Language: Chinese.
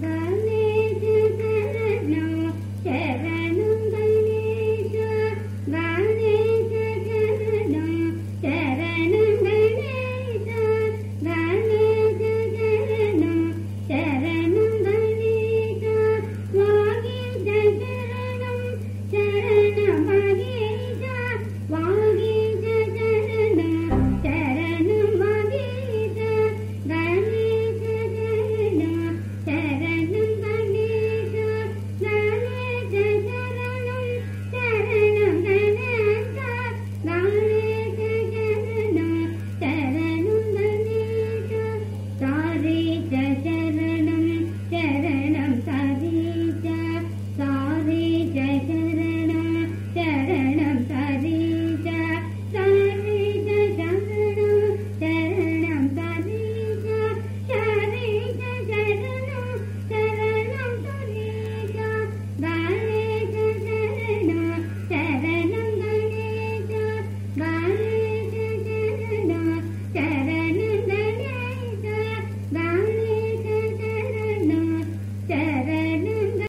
丹